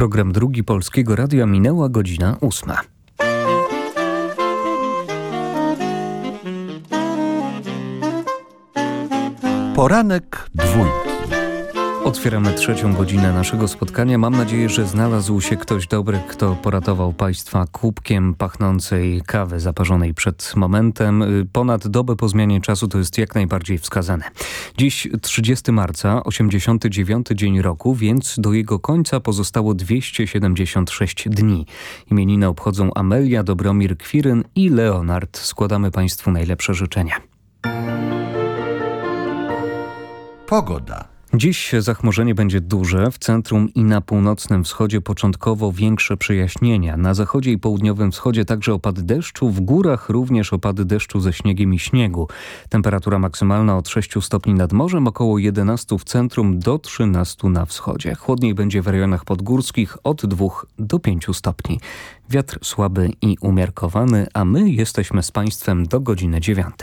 Program drugi Polskiego Radia minęła godzina ósma. Poranek dwójki. Otwieramy trzecią godzinę naszego spotkania. Mam nadzieję, że znalazł się ktoś dobry, kto poratował Państwa kubkiem pachnącej kawy zaparzonej przed momentem. Ponad dobę po zmianie czasu to jest jak najbardziej wskazane. Dziś 30 marca, 89 dzień roku, więc do jego końca pozostało 276 dni. Imieniny obchodzą Amelia, Dobromir Kwiryn i Leonard. Składamy Państwu najlepsze życzenia. Pogoda. Dziś zachmurzenie będzie duże, w centrum i na północnym wschodzie początkowo większe przejaśnienia. Na zachodzie i południowym wschodzie także opady deszczu, w górach również opady deszczu ze śniegiem i śniegu. Temperatura maksymalna od 6 stopni nad morzem, około 11 w centrum do 13 na wschodzie. Chłodniej będzie w rejonach podgórskich od 2 do 5 stopni. Wiatr słaby i umiarkowany, a my jesteśmy z Państwem do godziny 9.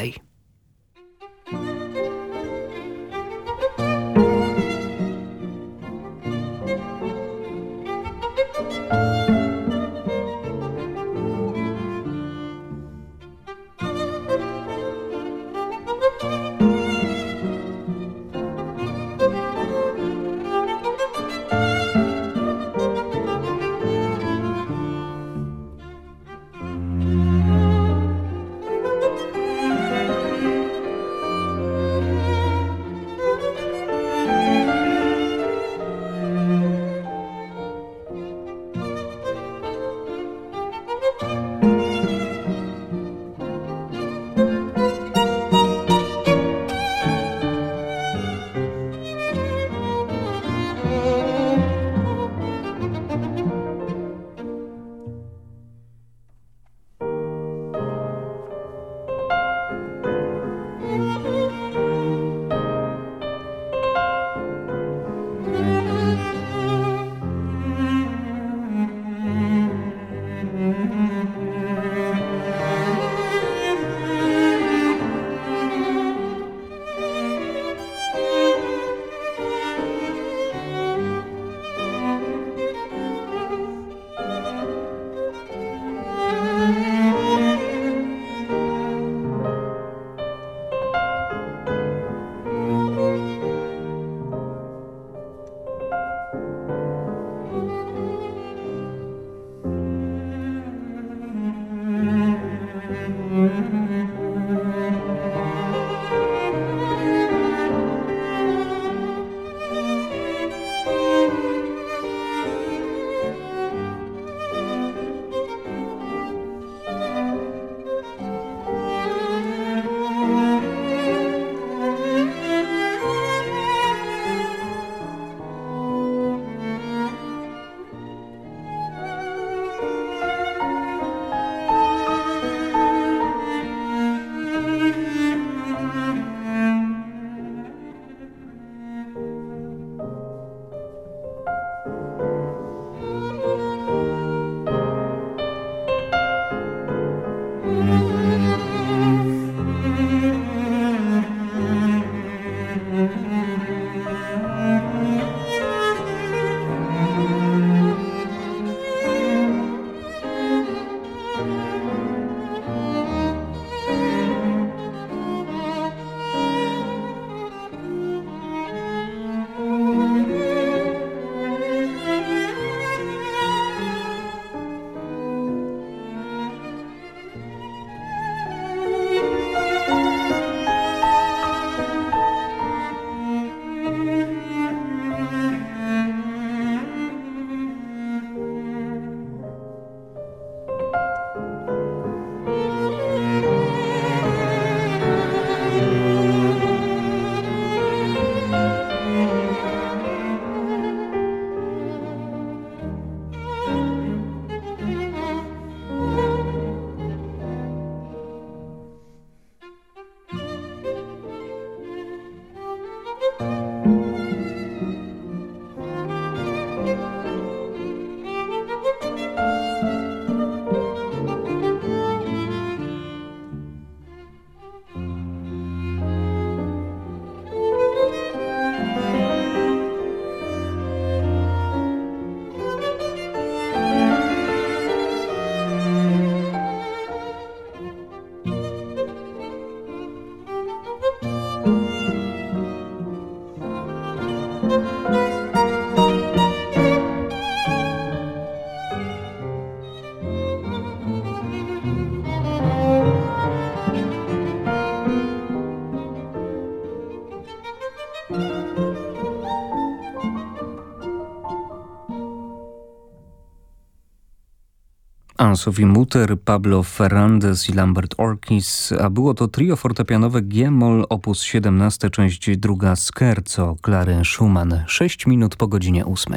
Ansofi Mutter, Pablo Ferrandez i Lambert Orkis, a było to trio fortepianowe G-moll op. 17, część druga Scherzo Klary Schumann, 6 minut po godzinie 8.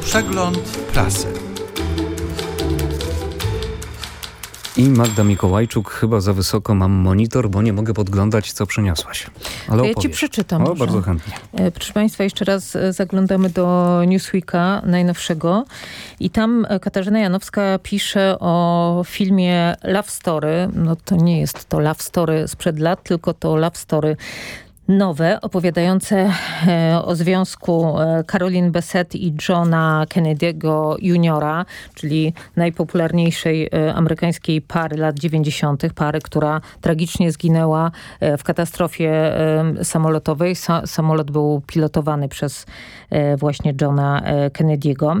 Przegląd prasy. I Magda Mikołajczuk, chyba za wysoko mam monitor, bo nie mogę podglądać, co przyniosłaś. Ale ja ci przeczytam. O, bardzo chętnie. E, proszę Państwa, jeszcze raz e, zaglądamy do Newsweeka najnowszego i tam e, Katarzyna Janowska pisze o filmie Love Story. No to nie jest to Love Story sprzed lat, tylko to Love Story nowe, opowiadające e, o związku e, Caroline Bessette i Johna Kennedy'ego Juniora, czyli najpopularniejszej e, amerykańskiej pary lat 90., pary, która tragicznie zginęła w katastrofie samolotowej. samolot był pilotowany przez właśnie Johna Kennedy'ego.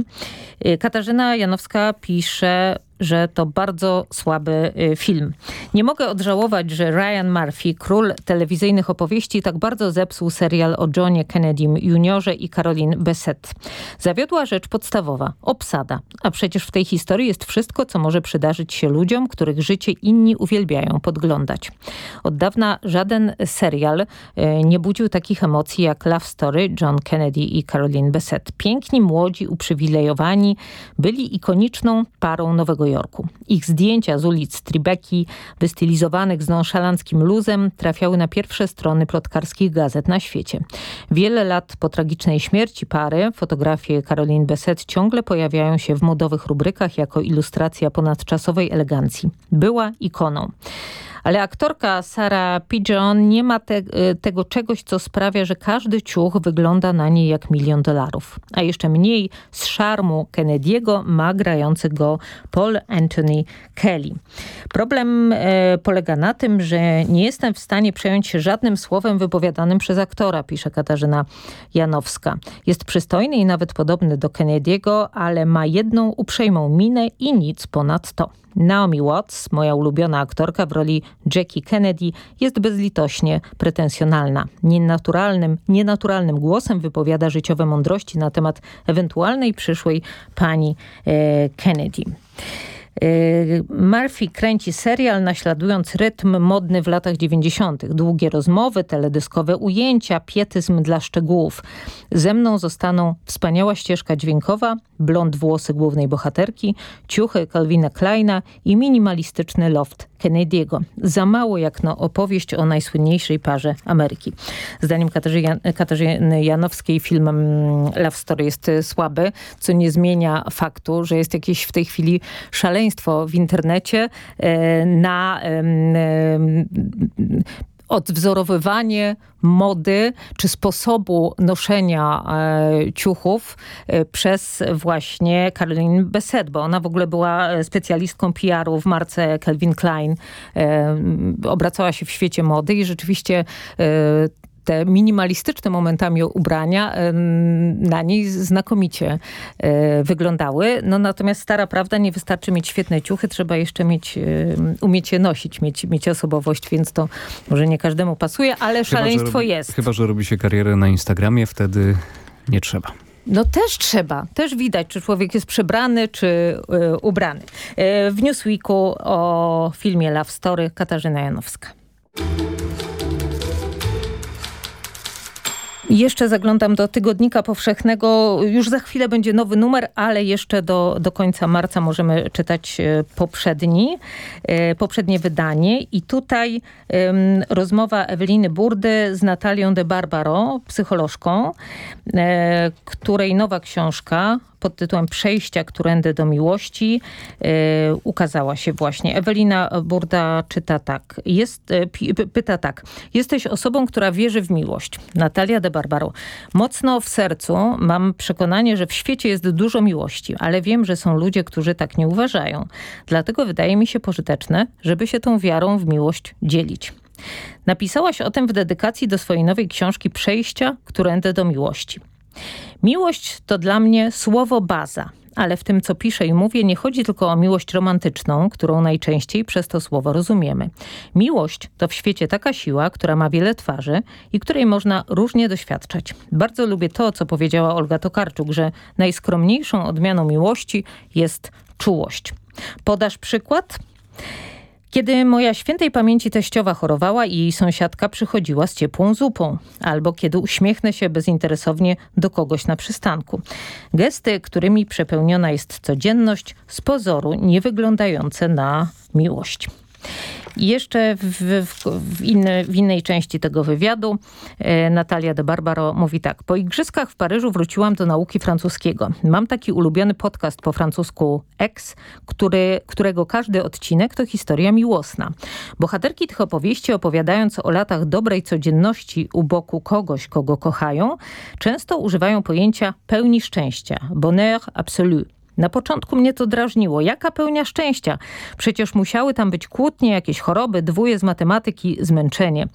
Katarzyna Janowska pisze że to bardzo słaby y, film. Nie mogę odżałować, że Ryan Murphy, król telewizyjnych opowieści, tak bardzo zepsuł serial o Johnie Kennedy juniorze i Caroline Bessette. Zawiodła rzecz podstawowa, obsada. A przecież w tej historii jest wszystko, co może przydarzyć się ludziom, których życie inni uwielbiają podglądać. Od dawna żaden serial y, nie budził takich emocji jak Love Story John Kennedy i Caroline Bessette. Piękni, młodzi, uprzywilejowani, byli ikoniczną parą Nowego Jorku. Ich zdjęcia z ulic Tribeki, wystylizowanych z nonszalanckim luzem, trafiały na pierwsze strony plotkarskich gazet na świecie. Wiele lat po tragicznej śmierci pary, fotografie Caroline Besset ciągle pojawiają się w modowych rubrykach jako ilustracja ponadczasowej elegancji. Była ikoną. Ale aktorka Sara Pigeon nie ma te, y, tego czegoś, co sprawia, że każdy ciuch wygląda na niej jak milion dolarów. A jeszcze mniej z szarmu Kennedy'ego ma grający go Paul Anthony Kelly. Problem e, polega na tym, że nie jestem w stanie przejąć się żadnym słowem wypowiadanym przez aktora, pisze Katarzyna Janowska. Jest przystojny i nawet podobny do Kennedy'ego, ale ma jedną uprzejmą minę i nic ponad to. Naomi Watts, moja ulubiona aktorka w roli Jackie Kennedy, jest bezlitośnie pretensjonalna. Nienaturalnym, nienaturalnym głosem wypowiada życiowe mądrości na temat ewentualnej przyszłej pani e, Kennedy. Y, Murphy kręci serial naśladując rytm modny w latach 90. Długie rozmowy, teledyskowe ujęcia, pietyzm dla szczegółów. Ze mną zostaną wspaniała ścieżka dźwiękowa, blond włosy głównej bohaterki, ciuchy Calvina Kleina i minimalistyczny loft Kennedy'ego. Za mało jak na opowieść o najsłynniejszej parze Ameryki. Zdaniem Katarzyny, Janowskiej film mm, Love Story jest słaby, co nie zmienia faktu, że jest jakieś w tej chwili szaleństwo w internecie e, na odwzorowywanie mody czy sposobu noszenia e, ciuchów e, przez właśnie Caroline Besset, bo ona w ogóle była specjalistką PR-u w marce Calvin Klein. E, obracała się w świecie mody i rzeczywiście e, te minimalistyczne momentami ubrania na niej znakomicie e, wyglądały. No natomiast stara prawda, nie wystarczy mieć świetne ciuchy, trzeba jeszcze mieć, umieć je nosić, mieć, mieć osobowość, więc to może nie każdemu pasuje, ale szaleństwo robi, jest. Chyba, że robi się karierę na Instagramie, wtedy nie trzeba. No też trzeba, też widać, czy człowiek jest przebrany, czy y, ubrany. Y, w Newsweeku o filmie Love Story Katarzyna Janowska. Jeszcze zaglądam do Tygodnika Powszechnego. Już za chwilę będzie nowy numer, ale jeszcze do, do końca marca możemy czytać e, poprzedni, e, poprzednie wydanie. I tutaj um, rozmowa Eweliny Burdy z Natalią de Barbaro, psycholożką, e, której nowa książka pod tytułem Przejścia którędy do miłości yy, ukazała się właśnie. Ewelina Burda czyta tak. Jest, yy, pyta tak. Jesteś osobą, która wierzy w miłość. Natalia de Barbaro. Mocno w sercu mam przekonanie, że w świecie jest dużo miłości, ale wiem, że są ludzie, którzy tak nie uważają. Dlatego wydaje mi się pożyteczne, żeby się tą wiarą w miłość dzielić. Napisałaś o tym w dedykacji do swojej nowej książki Przejścia którędy do miłości. Miłość to dla mnie słowo baza, ale w tym, co piszę i mówię, nie chodzi tylko o miłość romantyczną, którą najczęściej przez to słowo rozumiemy. Miłość to w świecie taka siła, która ma wiele twarzy i której można różnie doświadczać. Bardzo lubię to, co powiedziała Olga Tokarczuk, że najskromniejszą odmianą miłości jest czułość. Podasz przykład? Kiedy moja świętej pamięci teściowa chorowała i jej sąsiadka przychodziła z ciepłą zupą, albo kiedy uśmiechnę się bezinteresownie do kogoś na przystanku. Gesty, którymi przepełniona jest codzienność, z pozoru nie wyglądające na miłość. Jeszcze w, w, w, innej części tego wywiadu e, Natalia de Barbaro mówi tak. Po igrzyskach w Paryżu wróciłam do nauki francuskiego. Mam taki ulubiony podcast po francusku Ex, który, którego każdy odcinek to historia miłosna. Bohaterki tych opowieści opowiadając o latach dobrej codzienności u boku kogoś, kogo kochają, często używają pojęcia pełni szczęścia, bonheur absolu. Na początku mnie to drażniło. Jaka pełnia szczęścia? Przecież musiały tam być kłótnie, jakieś choroby, dwóje z matematyki, zmęczenie.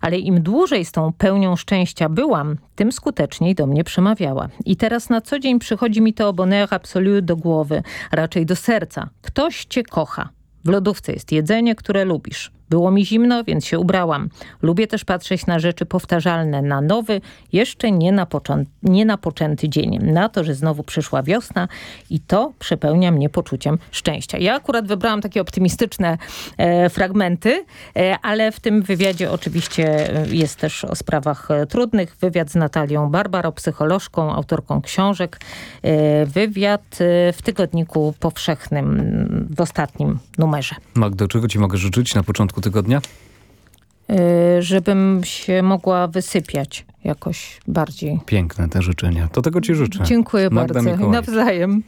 Ale im dłużej z tą pełnią szczęścia byłam, tym skuteczniej do mnie przemawiała. I teraz na co dzień przychodzi mi to bonheur absolu do głowy, raczej do serca. Ktoś cię kocha. W lodówce jest jedzenie, które lubisz. Było mi zimno, więc się ubrałam. Lubię też patrzeć na rzeczy powtarzalne, na nowy, jeszcze nie, napoczą nie napoczęty dzień. Na to, że znowu przyszła wiosna i to przepełnia mnie poczuciem szczęścia. Ja akurat wybrałam takie optymistyczne e, fragmenty, e, ale w tym wywiadzie oczywiście e, jest też o sprawach e, trudnych. Wywiad z Natalią Barbaro, psycholożką, autorką książek. E, wywiad e, w Tygodniku Powszechnym w ostatnim numerze. Magdo, czego ci mogę życzyć na początku tygodnia? Y, żebym się mogła wysypiać jakoś bardziej. Piękne te życzenia. To tego ci życzę. Dziękuję Magda bardzo. Mikołaj. Nawzajem.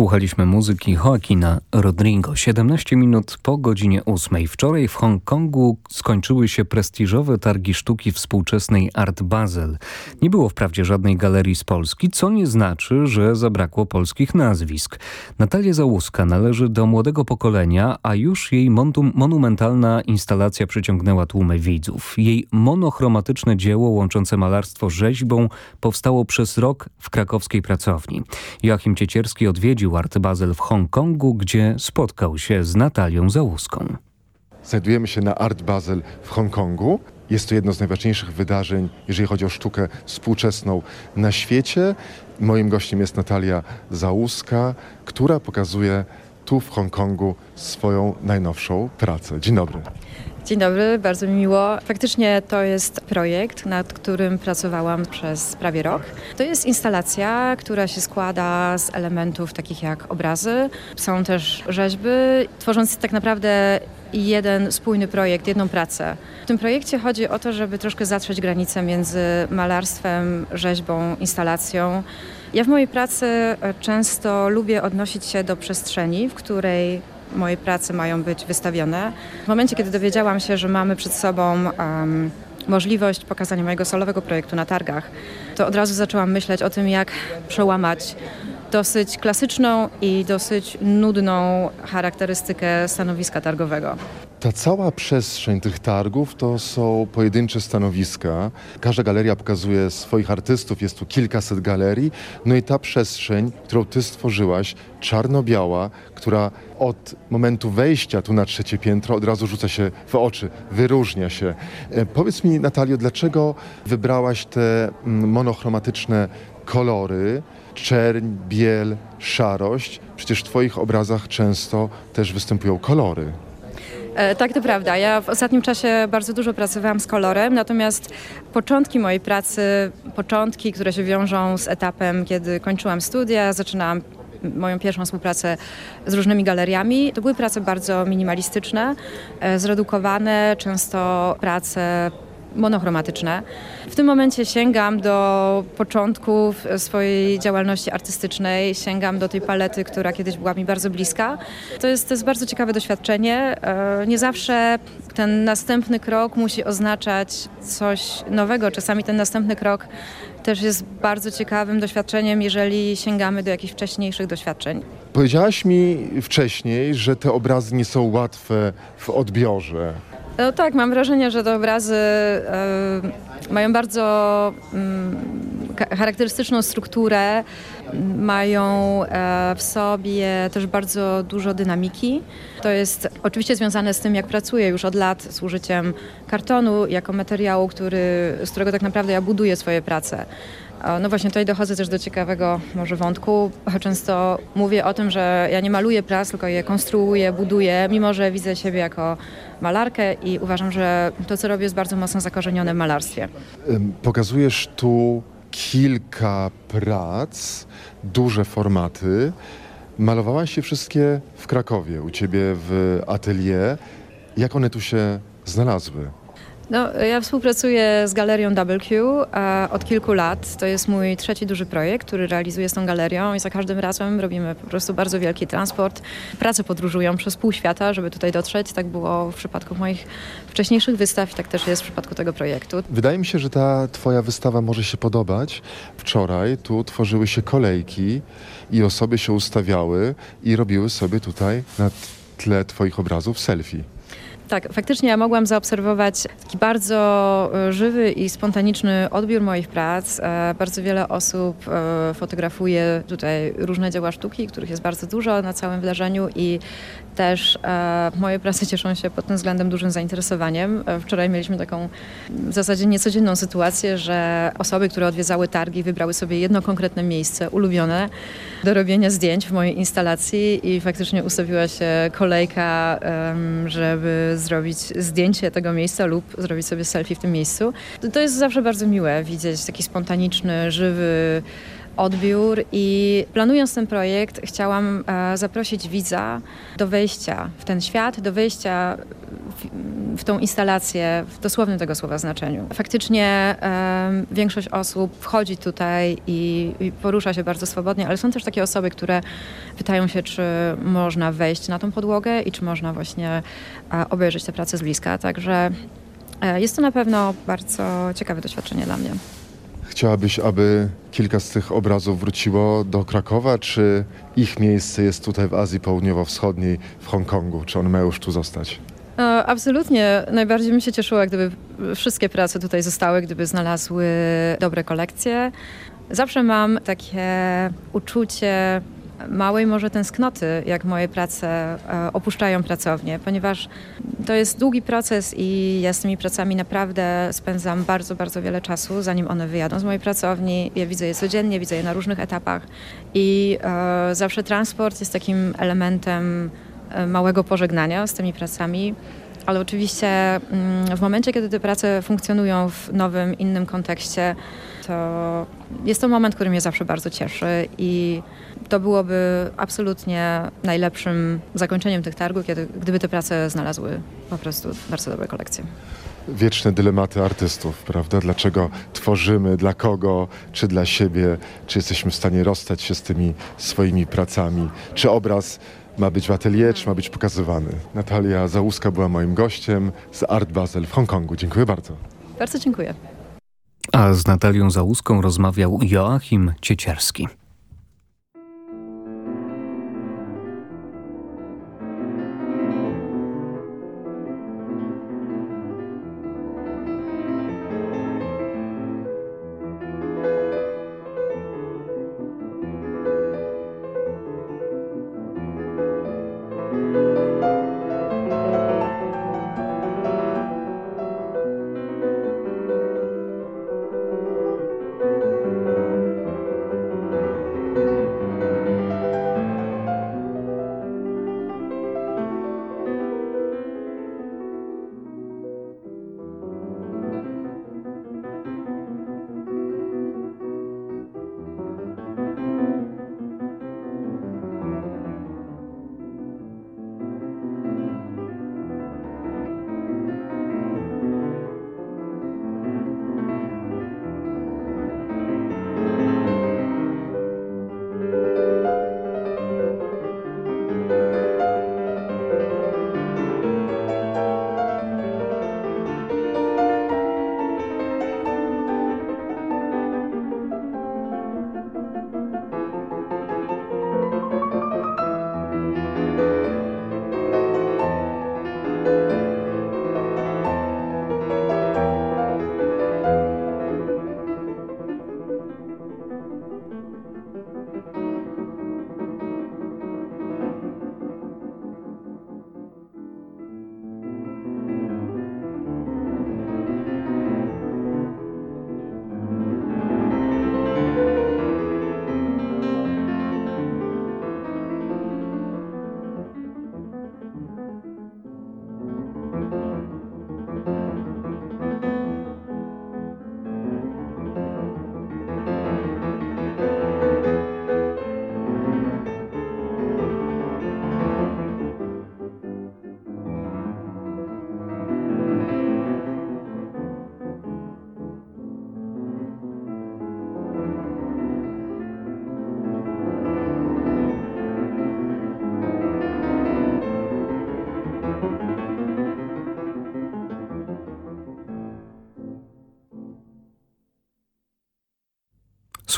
Słuchaliśmy muzyki Joaquina Rodrigo. 17 minut po godzinie 8. Wczoraj w Hongkongu skończyły się prestiżowe targi sztuki współczesnej Art Basel. Nie było wprawdzie żadnej galerii z Polski, co nie znaczy, że zabrakło polskich nazwisk. Natalia Załuska należy do młodego pokolenia, a już jej monumentalna instalacja przyciągnęła tłumy widzów. Jej monochromatyczne dzieło łączące malarstwo rzeźbą powstało przez rok w krakowskiej pracowni. Joachim Ciecierski odwiedził Art Basel w Hongkongu, gdzie spotkał się z Natalią Załuską. Znajdujemy się na Art Basel w Hongkongu. Jest to jedno z najważniejszych wydarzeń, jeżeli chodzi o sztukę współczesną na świecie. Moim gościem jest Natalia Załuska, która pokazuje tu w Hongkongu swoją najnowszą pracę. Dzień dobry. Dzień dobry, bardzo mi miło. Faktycznie to jest projekt, nad którym pracowałam przez prawie rok. To jest instalacja, która się składa z elementów takich jak obrazy. Są też rzeźby, tworząc tak naprawdę jeden spójny projekt, jedną pracę. W tym projekcie chodzi o to, żeby troszkę zatrzeć granice między malarstwem, rzeźbą, instalacją. Ja w mojej pracy często lubię odnosić się do przestrzeni, w której moje prace mają być wystawione. W momencie, kiedy dowiedziałam się, że mamy przed sobą um, możliwość pokazania mojego solowego projektu na targach, to od razu zaczęłam myśleć o tym, jak przełamać dosyć klasyczną i dosyć nudną charakterystykę stanowiska targowego. Ta cała przestrzeń tych targów to są pojedyncze stanowiska. Każda galeria pokazuje swoich artystów, jest tu kilkaset galerii. No i ta przestrzeń, którą ty stworzyłaś, czarno-biała, która od momentu wejścia tu na trzecie piętro od razu rzuca się w oczy, wyróżnia się. E, powiedz mi, Natalio, dlaczego wybrałaś te mm, monochromatyczne kolory? czerń, biel, szarość. Przecież w Twoich obrazach często też występują kolory. E, tak, to prawda. Ja w ostatnim czasie bardzo dużo pracowałam z kolorem, natomiast początki mojej pracy, początki, które się wiążą z etapem, kiedy kończyłam studia, zaczynałam moją pierwszą współpracę z różnymi galeriami. To były prace bardzo minimalistyczne, e, zredukowane, często prace monochromatyczne. W tym momencie sięgam do początków swojej działalności artystycznej, sięgam do tej palety, która kiedyś była mi bardzo bliska. To jest, to jest bardzo ciekawe doświadczenie. E, nie zawsze ten następny krok musi oznaczać coś nowego. Czasami ten następny krok też jest bardzo ciekawym doświadczeniem, jeżeli sięgamy do jakichś wcześniejszych doświadczeń. Powiedziałaś mi wcześniej, że te obrazy nie są łatwe w odbiorze. No tak, mam wrażenie, że te obrazy e, mają bardzo mm, charakterystyczną strukturę, mają e, w sobie też bardzo dużo dynamiki. To jest oczywiście związane z tym, jak pracuję już od lat z użyciem kartonu jako materiału, który, z którego tak naprawdę ja buduję swoje prace. No właśnie tutaj dochodzę też do ciekawego może wątku. Często mówię o tym, że ja nie maluję prac, tylko je konstruuję, buduję, mimo że widzę siebie jako malarkę i uważam, że to, co robię jest bardzo mocno zakorzenione w malarstwie. Pokazujesz tu kilka prac, duże formaty. Malowałaś się wszystkie w Krakowie, u ciebie w atelier. Jak one tu się znalazły? No, ja współpracuję z galerią WQ od kilku lat. To jest mój trzeci duży projekt, który realizuję z tą galerią i za każdym razem robimy po prostu bardzo wielki transport. Prace podróżują przez pół świata, żeby tutaj dotrzeć. Tak było w przypadku moich wcześniejszych wystaw i tak też jest w przypadku tego projektu. Wydaje mi się, że ta twoja wystawa może się podobać. Wczoraj tu tworzyły się kolejki i osoby się ustawiały i robiły sobie tutaj na tle twoich obrazów selfie. Tak, faktycznie ja mogłam zaobserwować taki bardzo e, żywy i spontaniczny odbiór moich prac. E, bardzo wiele osób e, fotografuje tutaj różne dzieła sztuki, których jest bardzo dużo na całym wydarzeniu i też moje prace cieszą się pod tym względem dużym zainteresowaniem. Wczoraj mieliśmy taką w zasadzie niecodzienną sytuację, że osoby, które odwiedzały targi, wybrały sobie jedno konkretne miejsce ulubione do robienia zdjęć w mojej instalacji i faktycznie ustawiła się kolejka, żeby zrobić zdjęcie tego miejsca lub zrobić sobie selfie w tym miejscu. To jest zawsze bardzo miłe widzieć taki spontaniczny, żywy odbiór i planując ten projekt chciałam e, zaprosić widza do wejścia w ten świat, do wejścia w, w tą instalację w dosłownym tego słowa znaczeniu. Faktycznie e, większość osób wchodzi tutaj i, i porusza się bardzo swobodnie, ale są też takie osoby, które pytają się, czy można wejść na tą podłogę i czy można właśnie e, obejrzeć tę pracę z bliska. Także e, jest to na pewno bardzo ciekawe doświadczenie dla mnie. Chciałabyś, aby kilka z tych obrazów wróciło do Krakowa, czy ich miejsce jest tutaj w Azji Południowo-Wschodniej, w Hongkongu? Czy one mają już tu zostać? E, Absolutnie. Najbardziej bym się cieszyła, gdyby wszystkie prace tutaj zostały, gdyby znalazły dobre kolekcje. Zawsze mam takie uczucie małej może tęsknoty, jak moje prace e, opuszczają pracownię, ponieważ to jest długi proces i ja z tymi pracami naprawdę spędzam bardzo, bardzo wiele czasu, zanim one wyjadą z mojej pracowni. Ja widzę je codziennie, widzę je na różnych etapach i e, zawsze transport jest takim elementem e, małego pożegnania z tymi pracami. Ale oczywiście mm, w momencie, kiedy te prace funkcjonują w nowym, innym kontekście, to jest to moment, który mnie zawsze bardzo cieszy i to byłoby absolutnie najlepszym zakończeniem tych targów, kiedy, gdyby te prace znalazły po prostu bardzo dobre kolekcje. Wieczne dylematy artystów, prawda? Dlaczego tworzymy, dla kogo, czy dla siebie, czy jesteśmy w stanie rozstać się z tymi swoimi pracami, czy obraz ma być w atelier, czy ma być pokazywany. Natalia Załuska była moim gościem z Art Basel w Hongkongu. Dziękuję bardzo. Bardzo dziękuję. A z Natalią Załuską rozmawiał Joachim Ciecierski.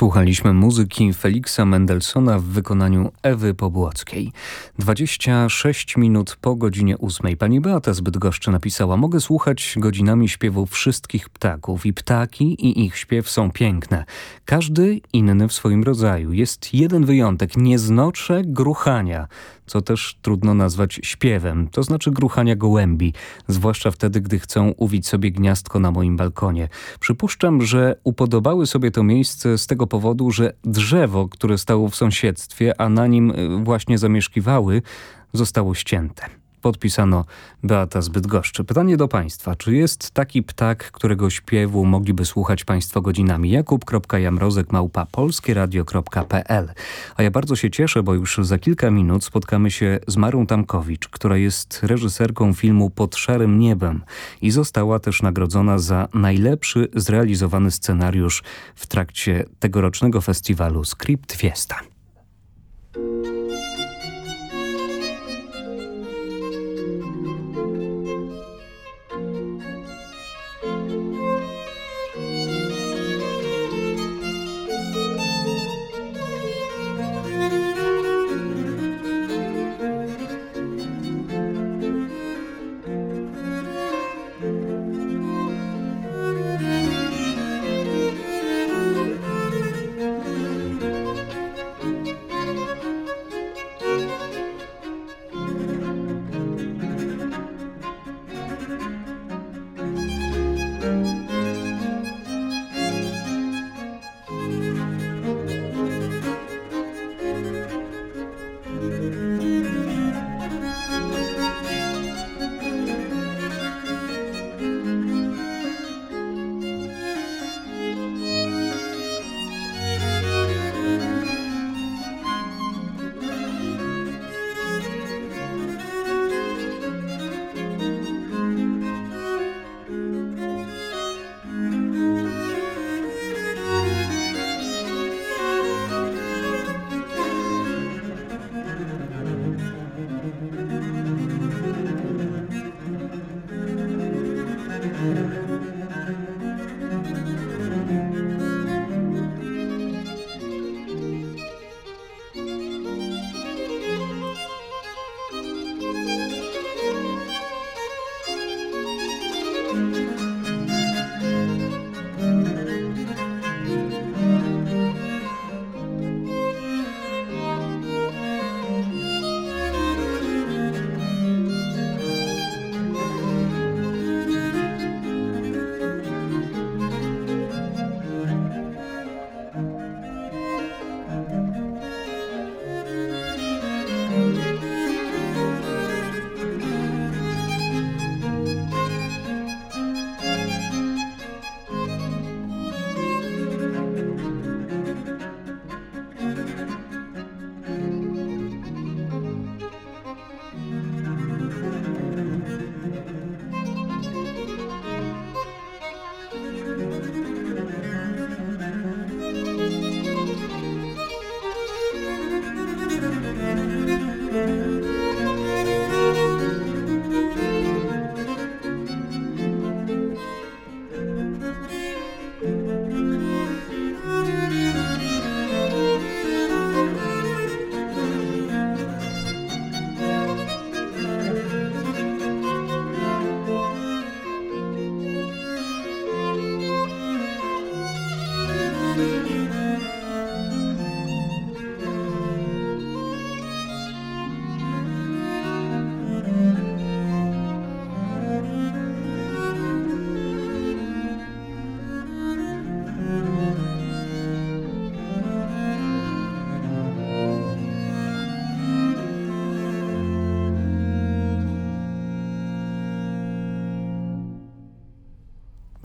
Słuchaliśmy muzyki Feliksa Mendelssohna w wykonaniu Ewy Pobłockiej. 26 minut po godzinie ósmej. Pani Beata z Bydgoszczy napisała Mogę słuchać godzinami śpiewu wszystkich ptaków i ptaki i ich śpiew są piękne. Każdy inny w swoim rodzaju. Jest jeden wyjątek. Nie znoszę gruchania co też trudno nazwać śpiewem, to znaczy gruchania gołębi, zwłaszcza wtedy, gdy chcą uwić sobie gniazdko na moim balkonie. Przypuszczam, że upodobały sobie to miejsce z tego powodu, że drzewo, które stało w sąsiedztwie, a na nim y, właśnie zamieszkiwały, zostało ścięte. Podpisano Beata z Bydgoszczy. Pytanie do Państwa. Czy jest taki ptak, którego śpiewu mogliby słuchać Państwo godzinami? Jakub.jamrozek małpa polskieradio.pl A ja bardzo się cieszę, bo już za kilka minut spotkamy się z Marą Tamkowicz, która jest reżyserką filmu Pod szarym niebem i została też nagrodzona za najlepszy zrealizowany scenariusz w trakcie tegorocznego festiwalu Script Fiesta.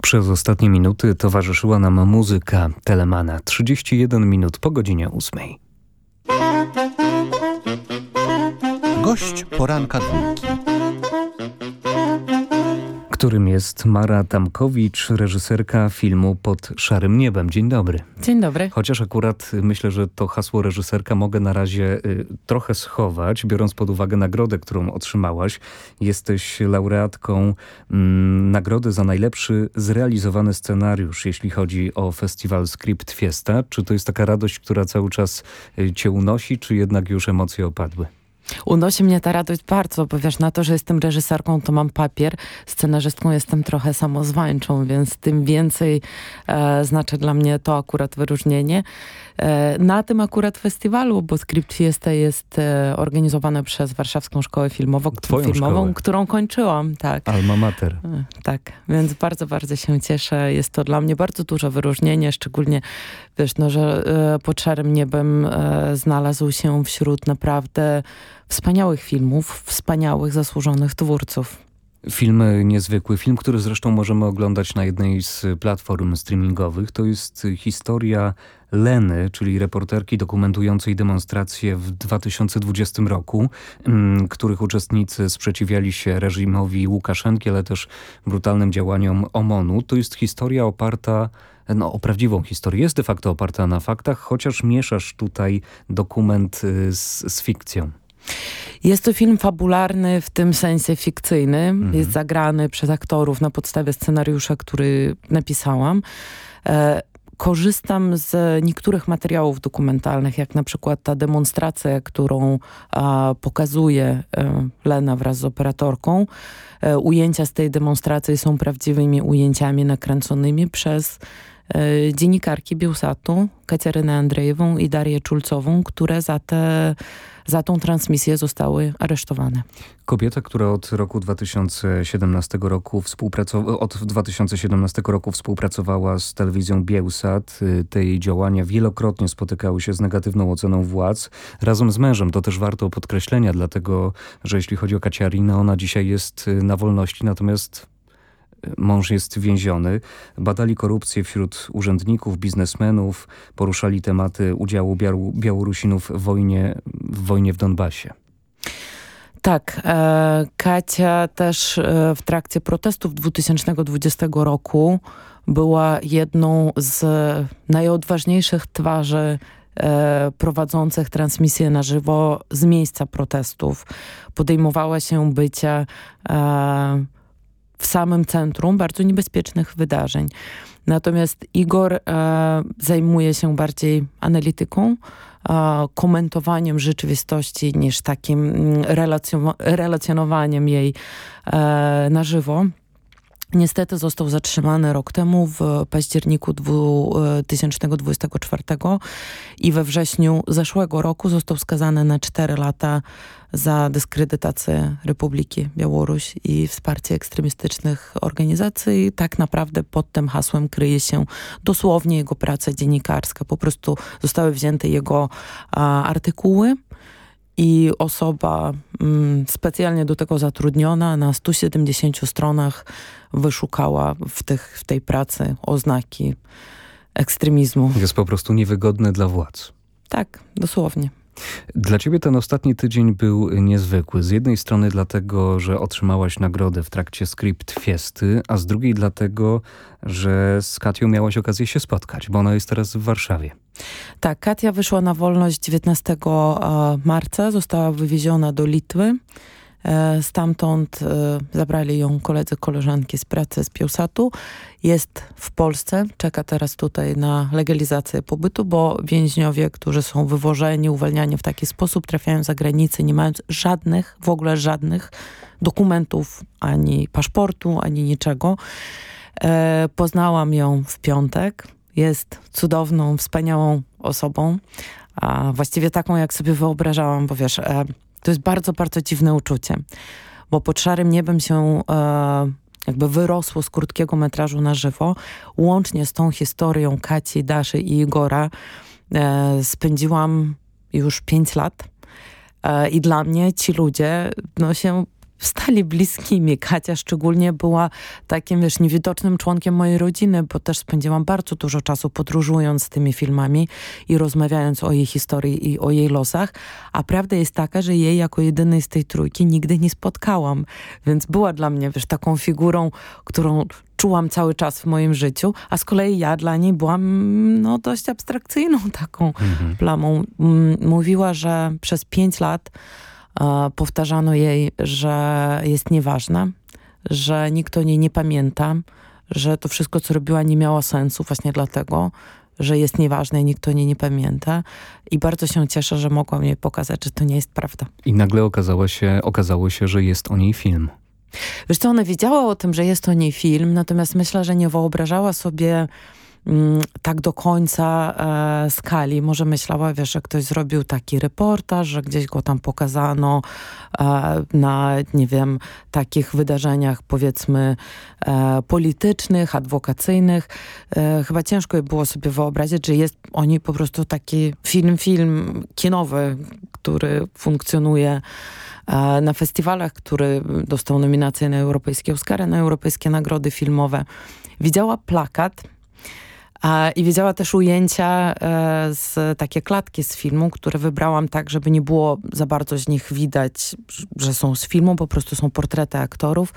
Przez ostatnie minuty towarzyszyła nam muzyka Telemana. 31 minut po godzinie 8. Gość poranka dwójki którym jest Mara Tamkowicz, reżyserka filmu Pod szarym niebem. Dzień dobry. Dzień dobry. Chociaż akurat myślę, że to hasło reżyserka mogę na razie y, trochę schować, biorąc pod uwagę nagrodę, którą otrzymałaś. Jesteś laureatką y, nagrody za najlepszy zrealizowany scenariusz, jeśli chodzi o festiwal Script Fiesta. Czy to jest taka radość, która cały czas y, cię unosi, czy jednak już emocje opadły? Unosi mnie ta radość bardzo, bo wiesz, na to, że jestem reżyserką, to mam papier, scenarzystką jestem trochę samozwańczą, więc tym więcej e, znaczy dla mnie to akurat wyróżnienie. E, na tym akurat festiwalu, bo Script Fiesta jest e, organizowane przez Warszawską Szkołę Filmową, Twoją filmową szkołę. którą kończyłam. Tak. Alma mater. E, tak, więc bardzo, bardzo się cieszę. Jest to dla mnie bardzo duże wyróżnienie, szczególnie wiesz, no, że e, pod szarym niebem e, znalazł się wśród naprawdę wspaniałych filmów, wspaniałych, zasłużonych twórców. Film niezwykły, film, który zresztą możemy oglądać na jednej z platform streamingowych. To jest historia Leny, czyli reporterki dokumentującej demonstracje w 2020 roku, mm, których uczestnicy sprzeciwiali się reżimowi Łukaszenki, ale też brutalnym działaniom OMON-u. To jest historia oparta no, o prawdziwą historię. Jest de facto oparta na faktach, chociaż mieszasz tutaj dokument y, z, z fikcją. Jest to film fabularny, w tym sensie fikcyjny. Mhm. Jest zagrany przez aktorów na podstawie scenariusza, który napisałam. Korzystam z niektórych materiałów dokumentalnych, jak na przykład ta demonstracja, którą a, pokazuje e, Lena wraz z operatorką. E, ujęcia z tej demonstracji są prawdziwymi ujęciami nakręconymi przez e, dziennikarki Bielsatu, Katerynę Andrzejewą i Darię Czulcową, które za te za tą transmisję zostały aresztowane. Kobieta, która od roku 2017 roku współpracowała, od 2017 roku współpracowała z telewizją Bielsat. Y, te jej działania wielokrotnie spotykały się z negatywną oceną władz. Razem z mężem, to też warto podkreślenia, dlatego, że jeśli chodzi o Kaciarinę, ona dzisiaj jest y, na wolności, natomiast mąż jest więziony. Badali korupcję wśród urzędników, biznesmenów, poruszali tematy udziału Białorusinów w wojnie w, wojnie w Donbasie. Tak, e, Kacia też e, w trakcie protestów 2020 roku była jedną z najodważniejszych twarzy e, prowadzących transmisję na żywo z miejsca protestów. Podejmowała się bycia w samym centrum bardzo niebezpiecznych wydarzeń. Natomiast Igor e, zajmuje się bardziej analityką, e, komentowaniem rzeczywistości niż takim mm, relacjonowaniem jej e, na żywo. Niestety został zatrzymany rok temu w październiku 2024 i we wrześniu zeszłego roku został skazany na 4 lata za dyskredytację Republiki Białoruś i wsparcie ekstremistycznych organizacji. Tak naprawdę pod tym hasłem kryje się dosłownie jego praca dziennikarska. Po prostu zostały wzięte jego a, artykuły i osoba mm, specjalnie do tego zatrudniona na 170 stronach wyszukała w, tych, w tej pracy oznaki ekstremizmu. Jest po prostu niewygodny dla władz. Tak, dosłownie. Dla ciebie ten ostatni tydzień był niezwykły. Z jednej strony dlatego, że otrzymałaś nagrodę w trakcie Script Fiesty, a z drugiej dlatego, że z Katią miałaś okazję się spotkać, bo ona jest teraz w Warszawie. Tak, Katia wyszła na wolność 19 e, marca, została wywieziona do Litwy. E, stamtąd e, zabrali ją koledzy, koleżanki z pracy z Piosatu. Jest w Polsce, czeka teraz tutaj na legalizację pobytu, bo więźniowie, którzy są wywożeni, uwalniani w taki sposób, trafiają za granicę, nie mając żadnych, w ogóle żadnych dokumentów, ani paszportu, ani niczego. E, poznałam ją w piątek. Jest cudowną, wspaniałą osobą, a właściwie taką, jak sobie wyobrażałam, bo wiesz, to jest bardzo, bardzo dziwne uczucie, bo pod szarym niebem się e, jakby wyrosło z krótkiego metrażu na żywo, łącznie z tą historią Kaci, Daszy i Igora e, spędziłam już pięć lat. E, I dla mnie ci ludzie no, się stali bliskimi. Katia szczególnie była takim, wiesz, niewidocznym członkiem mojej rodziny, bo też spędziłam bardzo dużo czasu podróżując z tymi filmami i rozmawiając o jej historii i o jej losach. A prawda jest taka, że jej jako jedynej z tej trójki nigdy nie spotkałam. Więc była dla mnie, wiesz, taką figurą, którą czułam cały czas w moim życiu, a z kolei ja dla niej byłam no, dość abstrakcyjną taką mhm. plamą. Mówiła, że przez pięć lat powtarzano jej, że jest nieważna, że nikt o niej nie pamięta, że to wszystko, co robiła, nie miało sensu właśnie dlatego, że jest nieważne i nikt o niej nie pamięta. I bardzo się cieszę, że mogłam jej pokazać, że to nie jest prawda. I nagle okazało się, okazało się że jest o niej film. Wiesz co, ona wiedziała o tym, że jest o niej film, natomiast myślę, że nie wyobrażała sobie tak do końca e, skali. Może myślała, wiesz, że ktoś zrobił taki reportaż, że gdzieś go tam pokazano e, na, nie wiem, takich wydarzeniach powiedzmy e, politycznych, adwokacyjnych. E, chyba ciężko było sobie wyobrazić, że jest oni po prostu taki film, film kinowy, który funkcjonuje e, na festiwalach, który dostał nominację na europejskie Oscary, na europejskie nagrody filmowe. Widziała plakat i wiedziała też ujęcia e, z takie klatki z filmu, które wybrałam tak, żeby nie było za bardzo z nich widać, że są z filmu, po prostu są portrety aktorów.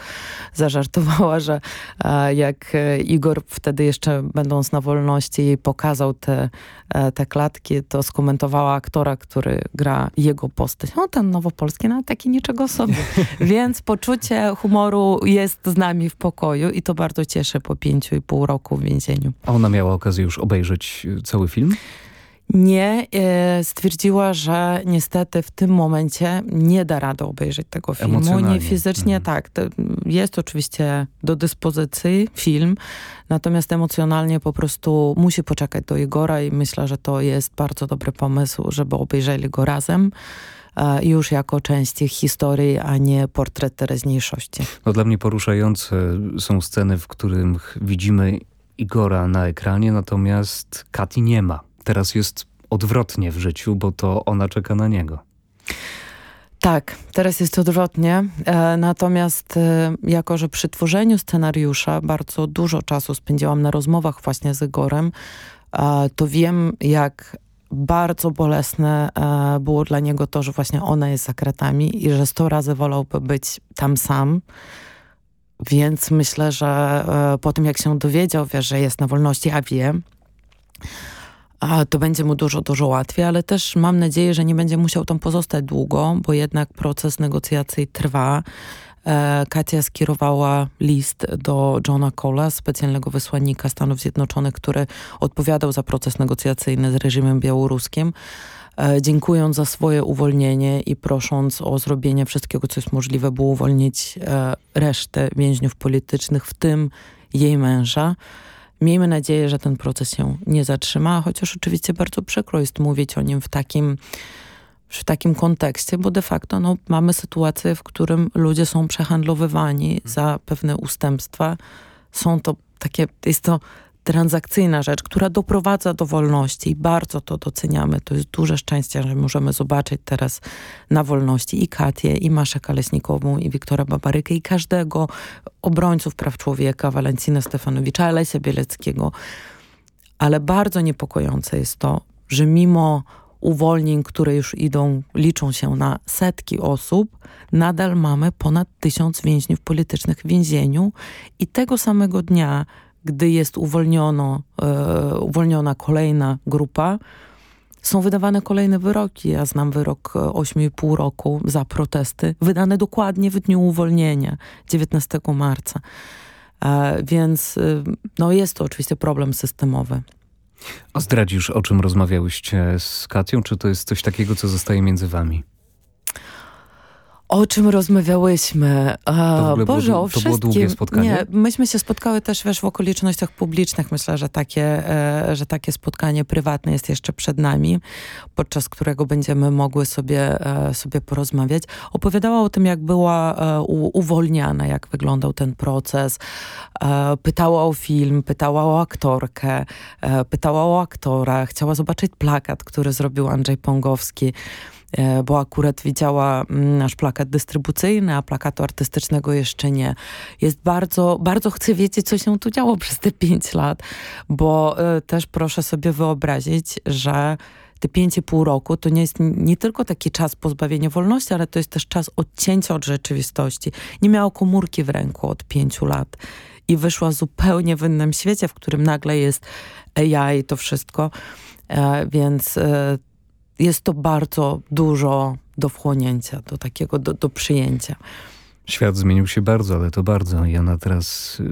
Zażartowała, że e, jak Igor wtedy jeszcze będąc na wolności jej pokazał te, e, te klatki, to skomentowała aktora, który gra jego postać. O, ten nowopolski, no taki niczego sobie. Więc poczucie humoru jest z nami w pokoju i to bardzo cieszę po pięciu i pół roku w więzieniu. A ona miała okazję już obejrzeć e, cały film? Nie, e, stwierdziła, że niestety w tym momencie nie da rady obejrzeć tego filmu. Nie fizycznie, mhm. tak. Jest oczywiście do dyspozycji film, natomiast emocjonalnie po prostu musi poczekać do Igora i myślę, że to jest bardzo dobry pomysł, żeby obejrzeli go razem e, już jako część ich historii, a nie portret teraźniejszości. No, dla mnie poruszające są sceny, w których widzimy Igora na ekranie, natomiast Kati nie ma. Teraz jest odwrotnie w życiu, bo to ona czeka na niego. Tak, teraz jest odwrotnie. E, natomiast e, jako, że przy tworzeniu scenariusza bardzo dużo czasu spędziłam na rozmowach właśnie z Igorem, e, to wiem, jak bardzo bolesne e, było dla niego to, że właśnie ona jest za kratami i że sto razy wolałby być tam sam, więc myślę, że e, po tym jak się dowiedział, wie, że jest na wolności, a wie, a to będzie mu dużo, dużo łatwiej, ale też mam nadzieję, że nie będzie musiał tam pozostać długo, bo jednak proces negocjacji trwa. E, Katia skierowała list do Johna Cola, specjalnego wysłannika Stanów Zjednoczonych, który odpowiadał za proces negocjacyjny z reżimem białoruskim. E, dziękując za swoje uwolnienie i prosząc o zrobienie wszystkiego, co jest możliwe, by uwolnić e, resztę więźniów politycznych, w tym jej męża. Miejmy nadzieję, że ten proces się nie zatrzyma, chociaż oczywiście bardzo przykro jest mówić o nim w takim, w takim kontekście, bo de facto no, mamy sytuację, w którym ludzie są przehandlowywani za pewne ustępstwa. Są to takie, jest to transakcyjna rzecz, która doprowadza do wolności i bardzo to doceniamy. To jest duże szczęście, że możemy zobaczyć teraz na wolności i Katię, i Maszę Kaleśnikową, i Wiktora Babarykę, i każdego obrońców praw człowieka, Walentina Stefanowicza, Alesia Bieleckiego. Ale bardzo niepokojące jest to, że mimo uwolnień, które już idą, liczą się na setki osób, nadal mamy ponad tysiąc więźniów politycznych w więzieniu i tego samego dnia gdy jest uwolniono, e, uwolniona kolejna grupa, są wydawane kolejne wyroki. Ja znam wyrok 8,5 roku za protesty, wydane dokładnie w dniu uwolnienia, 19 marca. E, więc e, no jest to oczywiście problem systemowy. A zdradzisz, o czym rozmawiałyście z Katią, czy to jest coś takiego, co zostaje między wami? O czym rozmawiałyśmy? To Boże, było, o wszystkim. To było długie spotkanie? Nie, myśmy się spotkały też wiesz, w okolicznościach publicznych. Myślę, że takie, e, że takie spotkanie prywatne jest jeszcze przed nami, podczas którego będziemy mogły sobie, e, sobie porozmawiać. Opowiadała o tym, jak była e, u, uwolniana, jak wyglądał ten proces. E, pytała o film, pytała o aktorkę, e, pytała o aktora. Chciała zobaczyć plakat, który zrobił Andrzej Pongowski. E, bo akurat widziała mm, nasz plakat dystrybucyjny, a plakatu artystycznego jeszcze nie. Jest bardzo, bardzo chcę wiedzieć, co się tu działo przez te pięć lat, bo e, też proszę sobie wyobrazić, że te pięć i pół roku to nie jest nie tylko taki czas pozbawienia wolności, ale to jest też czas odcięcia od rzeczywistości. Nie miała komórki w ręku od pięciu lat i wyszła zupełnie w innym świecie, w którym nagle jest AI i to wszystko. E, więc jest to bardzo dużo do wchłonięcia, do takiego, do, do przyjęcia. Świat zmienił się bardzo, ale to bardzo. I ona teraz y,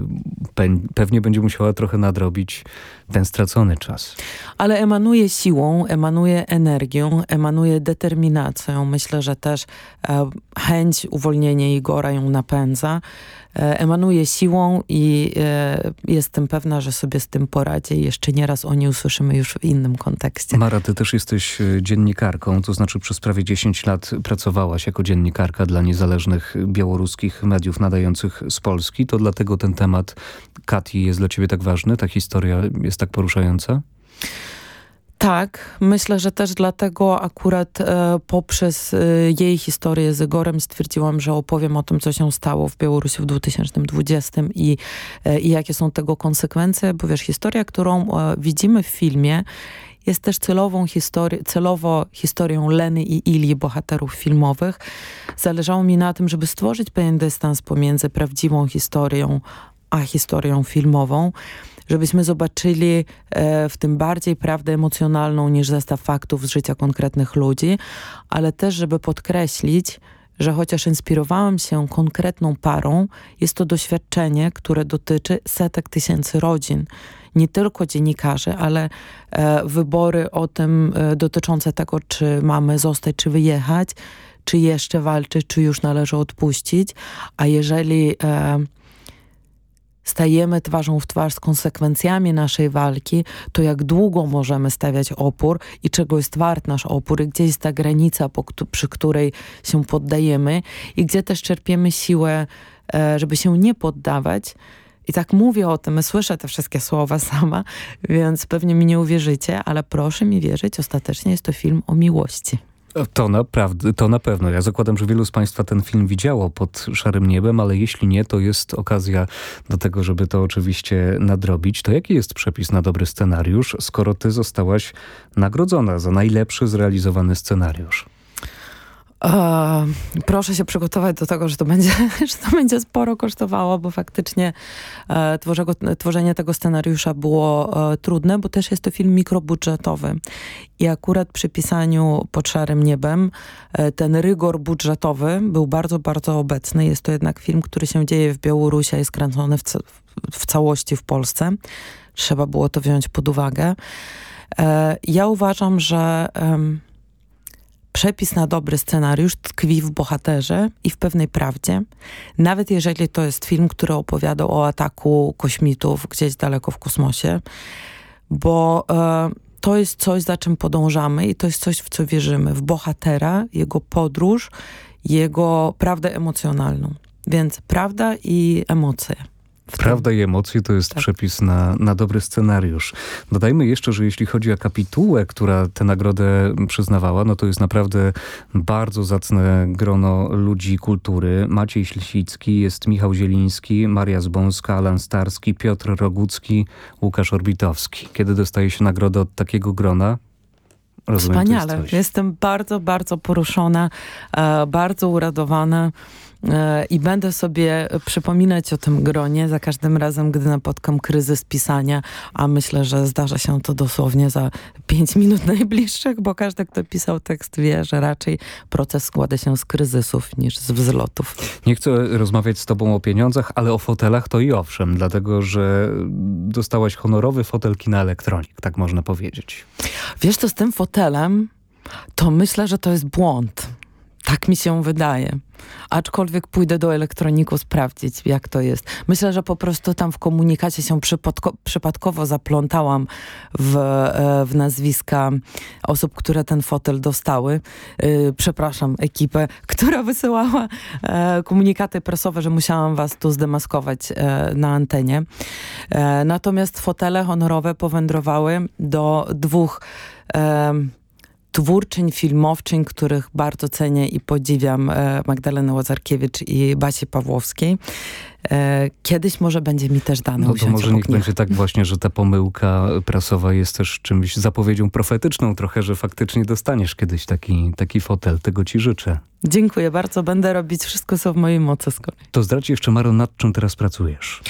pe pewnie będzie musiała trochę nadrobić ten stracony czas. Ale emanuje siłą, emanuje energią, emanuje determinacją. Myślę, że też e, chęć uwolnienia Igora ją napędza. E, emanuje siłą i e, jestem pewna, że sobie z tym poradzi. Jeszcze nieraz o niej usłyszymy już w innym kontekście. Mara, ty też jesteś e, dziennikarką, to znaczy przez prawie 10 lat pracowałaś jako dziennikarka dla niezależnych białoruskich mediów nadających z Polski. To dlatego ten temat Kati jest dla ciebie tak ważny? Ta historia jest tak poruszająca? Tak, myślę, że też dlatego akurat e, poprzez e, jej historię z Igorem stwierdziłam, że opowiem o tym, co się stało w Białorusi w 2020 i, e, i jakie są tego konsekwencje, bo wiesz, historia, którą e, widzimy w filmie jest też celową histori celowo historią Leny i Ili, bohaterów filmowych. Zależało mi na tym, żeby stworzyć pewien dystans pomiędzy prawdziwą historią a historią filmową żebyśmy zobaczyli e, w tym bardziej prawdę emocjonalną niż zestaw faktów z życia konkretnych ludzi, ale też, żeby podkreślić, że chociaż inspirowałam się konkretną parą, jest to doświadczenie, które dotyczy setek tysięcy rodzin. Nie tylko dziennikarzy, ale e, wybory o tym e, dotyczące tego, czy mamy zostać, czy wyjechać, czy jeszcze walczyć, czy już należy odpuścić. A jeżeli e, stajemy twarzą w twarz z konsekwencjami naszej walki, to jak długo możemy stawiać opór i czego jest wart nasz opór i gdzie jest ta granica, przy której się poddajemy i gdzie też czerpiemy siłę, e, żeby się nie poddawać. I tak mówię o tym, słyszę te wszystkie słowa sama, więc pewnie mi nie uwierzycie, ale proszę mi wierzyć, ostatecznie jest to film o miłości. To naprawdę, to na pewno. Ja zakładam, że wielu z Państwa ten film widziało pod szarym niebem, ale jeśli nie, to jest okazja do tego, żeby to oczywiście nadrobić. To jaki jest przepis na dobry scenariusz, skoro Ty zostałaś nagrodzona za najlepszy zrealizowany scenariusz? E, proszę się przygotować do tego, że to będzie, że to będzie sporo kosztowało, bo faktycznie e, tworzenie tego scenariusza było e, trudne, bo też jest to film mikrobudżetowy. I akurat przy pisaniu Pod szarym niebem e, ten rygor budżetowy był bardzo, bardzo obecny. Jest to jednak film, który się dzieje w Białorusi, a jest kręcony w, w całości w Polsce. Trzeba było to wziąć pod uwagę. E, ja uważam, że Przepis na dobry scenariusz tkwi w bohaterze i w pewnej prawdzie, nawet jeżeli to jest film, który opowiada o ataku kośmitów gdzieś daleko w kosmosie, bo e, to jest coś, za czym podążamy i to jest coś, w co wierzymy. W bohatera, jego podróż, jego prawdę emocjonalną. Więc prawda i emocje. Prawda i emocje to jest tak. przepis na, na dobry scenariusz. Dodajmy jeszcze, że jeśli chodzi o kapitułę, która tę nagrodę przyznawała, no to jest naprawdę bardzo zacne grono ludzi kultury. Maciej Ślisicki, jest Michał Zieliński, Maria Zbąska, Alan Starski, Piotr Rogucki, Łukasz Orbitowski. Kiedy dostaje się nagrodę od takiego grona, Rozumiem, Wspaniale. Jestem bardzo, bardzo poruszona, e, bardzo uradowana. E, i będę sobie przypominać o tym gronie za każdym razem, gdy napotkam kryzys pisania, a myślę, że zdarza się to dosłownie za pięć minut najbliższych, bo każdy, kto pisał tekst wie, że raczej proces składa się z kryzysów niż z wzlotów. Nie chcę rozmawiać z tobą o pieniądzach, ale o fotelach to i owszem, dlatego, że dostałaś honorowy fotel kina elektronik, tak można powiedzieć. Wiesz, to z tym fotelem, to myślę, że to jest błąd tak mi się wydaje. Aczkolwiek pójdę do elektroniku sprawdzić, jak to jest. Myślę, że po prostu tam w komunikacie się przypadkowo zaplątałam w, e, w nazwiska osób, które ten fotel dostały. E, przepraszam ekipę, która wysyłała e, komunikaty prasowe, że musiałam was tu zdemaskować na antenie. Natomiast fotele honorowe powędrowały do dwóch twórczyń, filmowczyń, których bardzo cenię i podziwiam, e, Magdaleny Łazarkiewicz i Basi Pawłowskiej. E, kiedyś może będzie mi też dane No to może niech będzie tak właśnie, że ta pomyłka prasowa jest też czymś zapowiedzią profetyczną trochę, że faktycznie dostaniesz kiedyś taki, taki fotel. Tego ci życzę. Dziękuję bardzo. Będę robić wszystko, co w mojej mocy z kolei. To zdradź jeszcze, Maro, nad czym teraz pracujesz?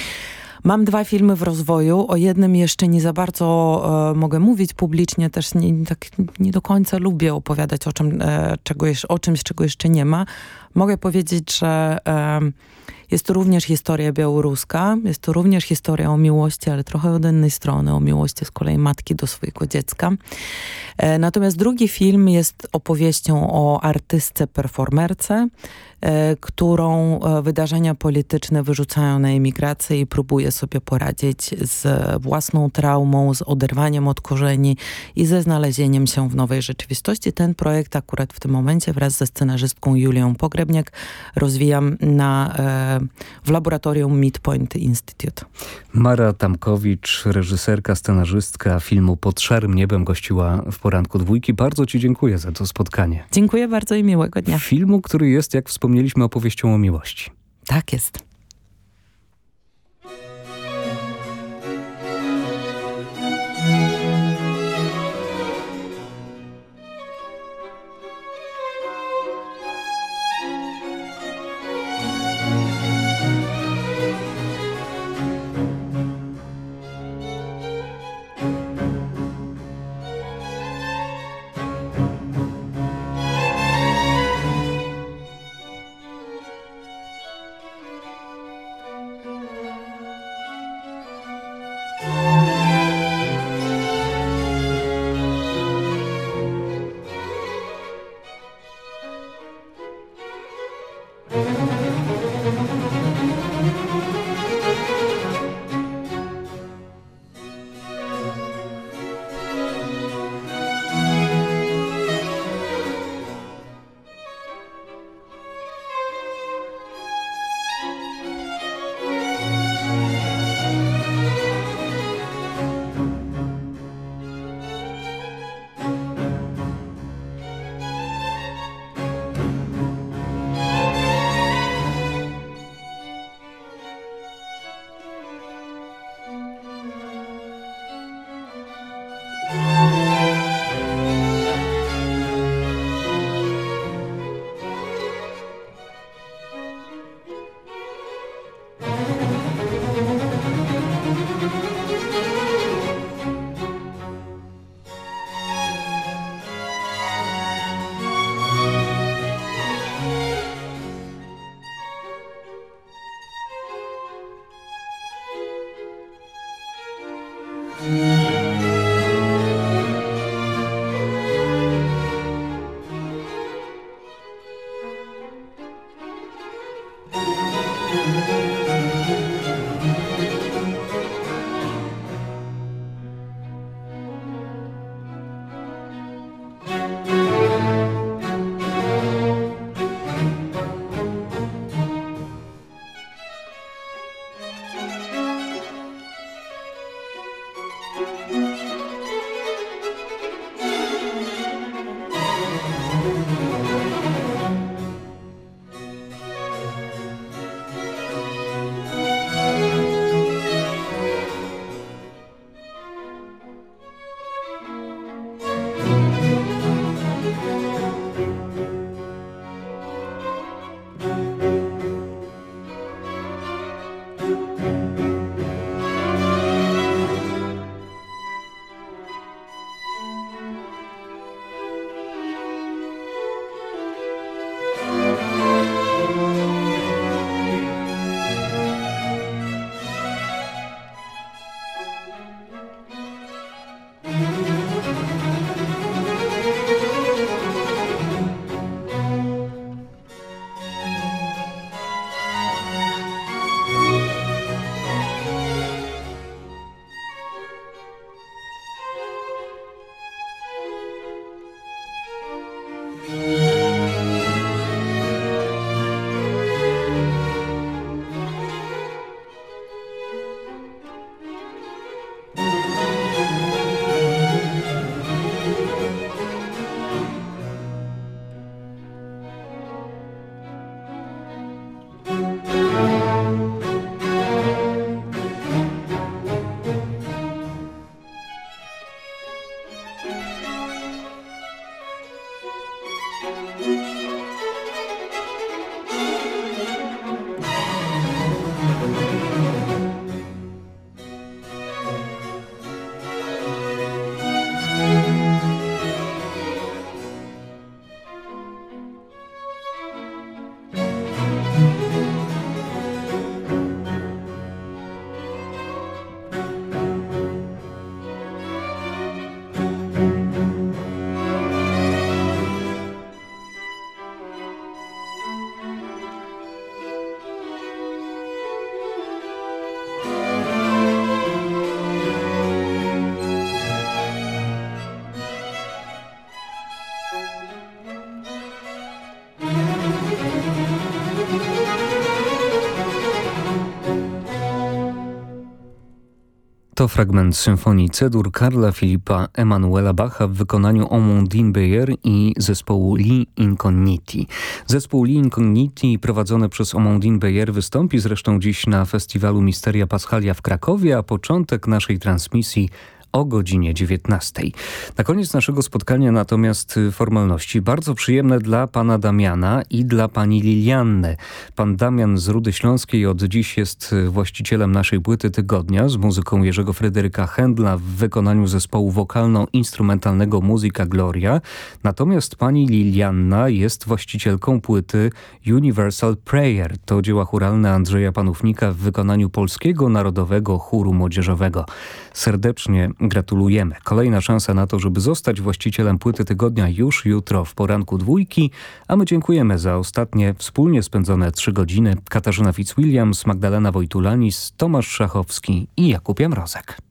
Mam dwa filmy w rozwoju. O jednym jeszcze nie za bardzo e, mogę mówić publicznie. Też nie, tak nie do końca lubię opowiadać o, czym, e, czego, o czymś, czego jeszcze nie ma. Mogę powiedzieć, że e, jest to również historia białoruska, jest to również historia o miłości, ale trochę od innej strony, o miłości z kolei matki do swojego dziecka. E, natomiast drugi film jest opowieścią o artystce, performerce, którą e, wydarzenia polityczne wyrzucają na emigrację i próbuje sobie poradzić z własną traumą, z oderwaniem od korzeni i ze znalezieniem się w nowej rzeczywistości. Ten projekt akurat w tym momencie wraz ze scenarzystką Julią Pogrebniak rozwijam na w laboratorium Midpoint Institute. Mara Tamkowicz, reżyserka, scenarzystka filmu Pod szarym niebem gościła w poranku dwójki. Bardzo Ci dziękuję za to spotkanie. Dziękuję bardzo i miłego dnia. Filmu, który jest, jak wspomnieliśmy, opowieścią o miłości. Tak jest. To fragment symfonii Cedur Karla Filipa Emanuela Bacha w wykonaniu Omondine Beyer i zespołu Li Incogniti. Zespół Li Incogniti prowadzony przez Omondine Beyer wystąpi zresztą dziś na festiwalu Misteria Paschalia w Krakowie, a początek naszej transmisji o godzinie 19. Na koniec naszego spotkania natomiast y, formalności bardzo przyjemne dla pana Damiana i dla pani Lilianny. Pan Damian z Rudy Śląskiej od dziś jest y, właścicielem naszej płyty tygodnia z muzyką Jerzego Fryderyka Händla w wykonaniu zespołu wokalno-instrumentalnego Muzyka Gloria. Natomiast pani Lilianna jest właścicielką płyty Universal Prayer. To dzieła churalne Andrzeja Panównika w wykonaniu Polskiego Narodowego Chóru Młodzieżowego. Serdecznie gratulujemy. Kolejna szansa na to, żeby zostać właścicielem płyty tygodnia już jutro w poranku dwójki, a my dziękujemy za ostatnie wspólnie spędzone trzy godziny. Katarzyna Fitzwilliams, Magdalena Wojtulanis, Tomasz Szachowski i Jakub Jamrozek.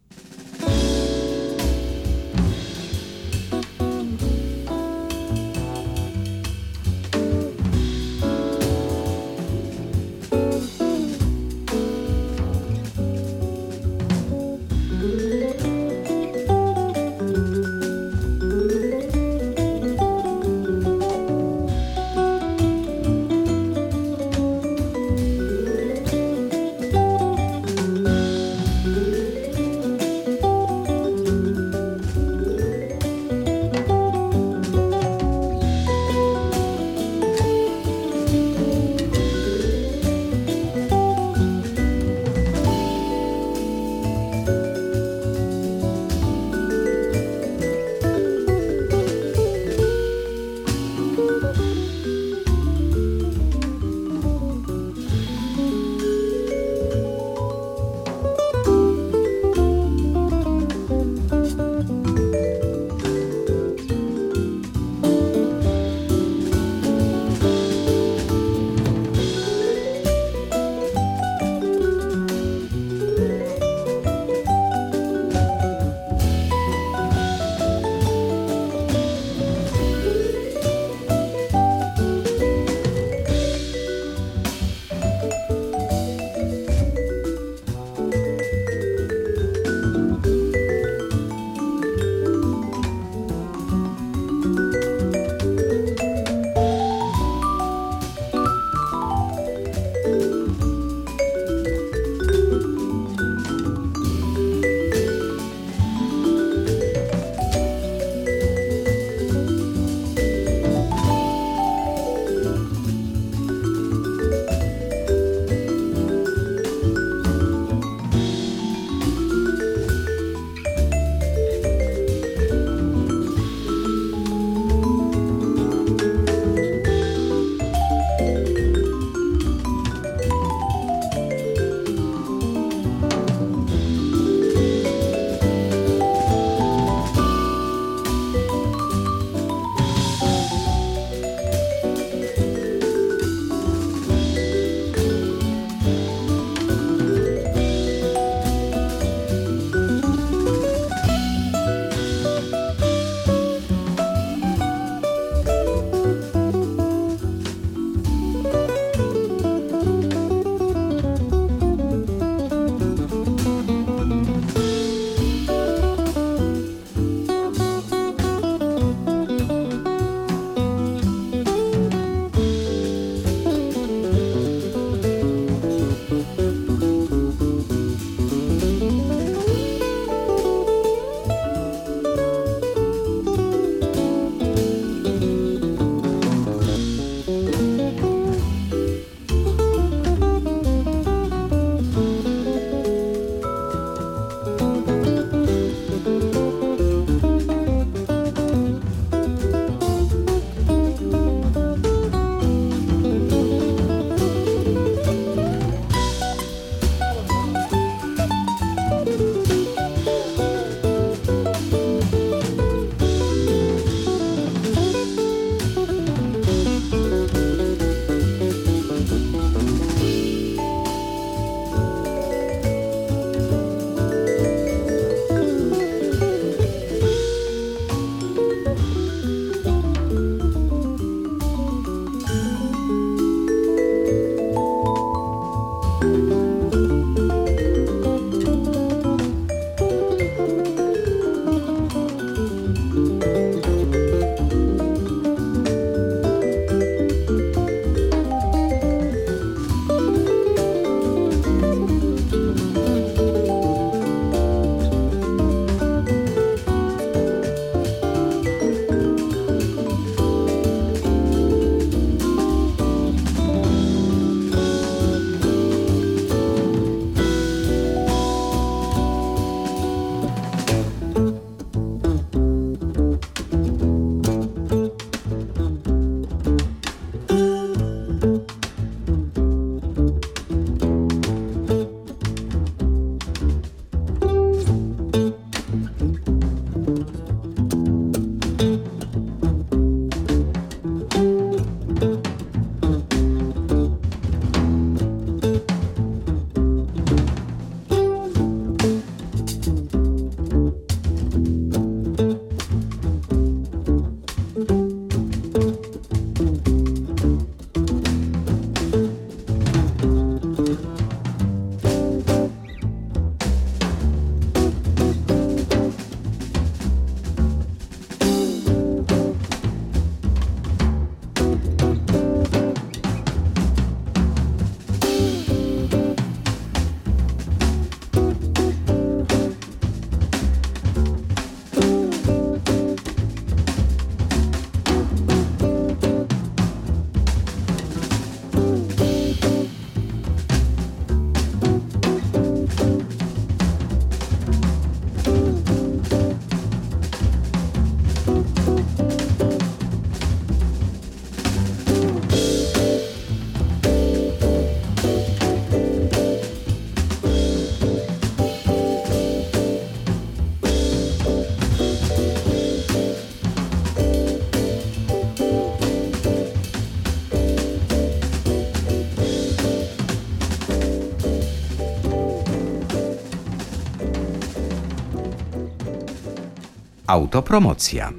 Autopromocja.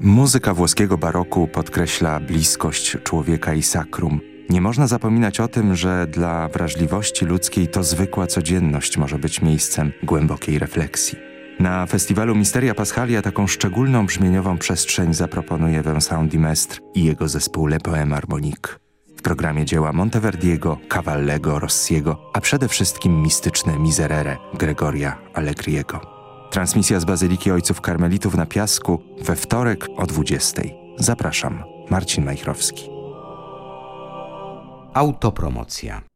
Muzyka włoskiego baroku podkreśla bliskość człowieka i sakrum. Nie można zapominać o tym, że dla wrażliwości ludzkiej to zwykła codzienność może być miejscem głębokiej refleksji. Na festiwalu Misteria Paschalia taką szczególną brzmieniową przestrzeń zaproponuje Vincent Dimestre i jego zespół Le Poème Harmonique. Programie dzieła Monteverdiego, Cavallego, Rossiego, a przede wszystkim mistyczne Miserere Gregoria Allegriego. Transmisja z Bazyliki Ojców Karmelitów na Piasku we wtorek o 20. Zapraszam, Marcin Majchrowski. Autopromocja.